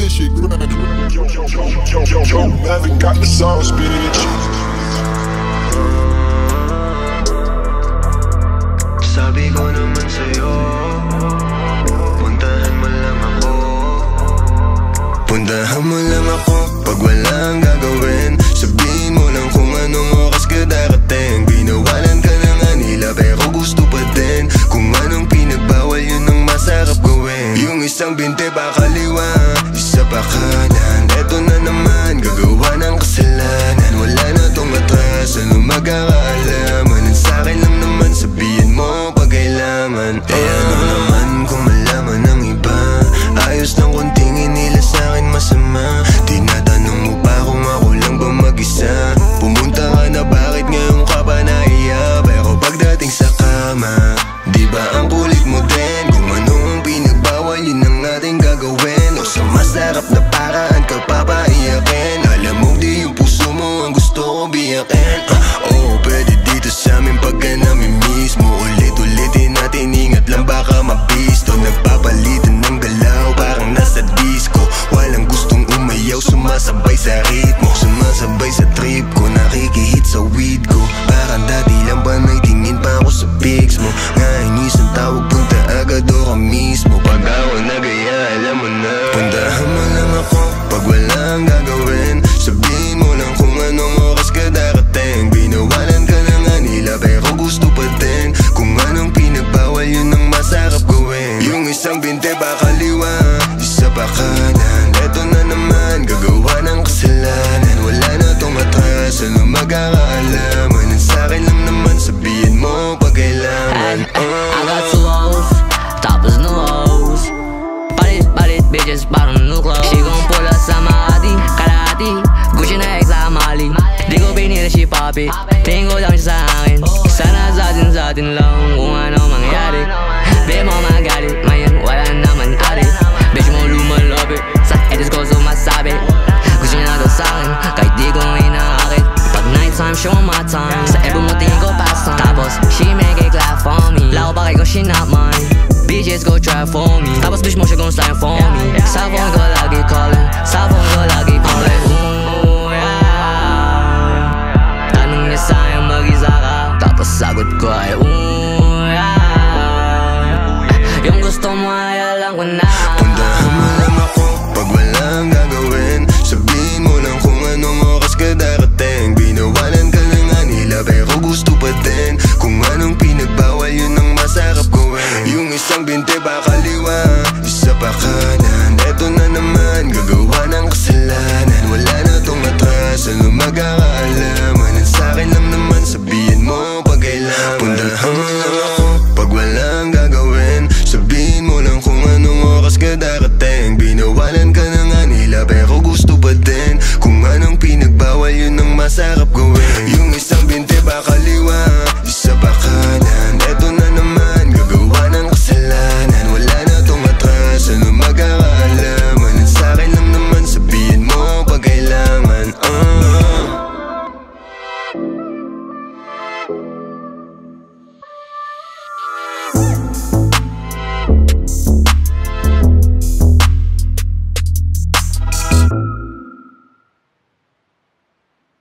this shit grind. Yo, yo, yo, yo, yo, yo, Melvin got the sauce, bitch. Sabi ko naman sa'yo Puntahan mo lang ako Puntahan mo lang ako Pag walang gagawin Sabihin mo lang kung anong oras ka darating kaliwa. Isa pa kanan Eto na naman Gagawa ng kasalanan. Wala na tong atras Ano O sa masarap na paraan ka papaiyakin Alam mo di yung puso mo ang gusto ko biyakin. Uh, Oo pwede dito sa amin pagka namin mismo. Ulit-ulitin natin ingat lang baka mabisto. Nagpapalitan ng galaw parang nasa disco. Walang gustong umayaw sumasabay sa ritmo. Sumasabay sa trip ko nakikihit sa weed ko sa'kin lang naman, sabihin mo pag kailangan? I got two hoes, tapos no hoes. Palit, palit, bitches, parang new clothes. She gon' pull up sa Makati, kalahati Gucci na ex sa Mali Di ko pinili si Papi Tingin ko lang siya sa akin. Sana sa atin, sa atin lang. Kung ano mangyari Di mo magalit, show my time. Sa ebo mo tingin ko pastime Tapos, she make it clap for me. Lao pa kay ko, she not mine. Bitches go try for me. Tapos bitch mo siya gon' slime for me. Sa phone ko lagi calling. Sa phone ko lagi calling. Ooh, yeah. Tanong niya sa'yo mag-isa ka Tapos sagot ko ay ooh, yeah. Yung gusto mo ay alam ko na je daar het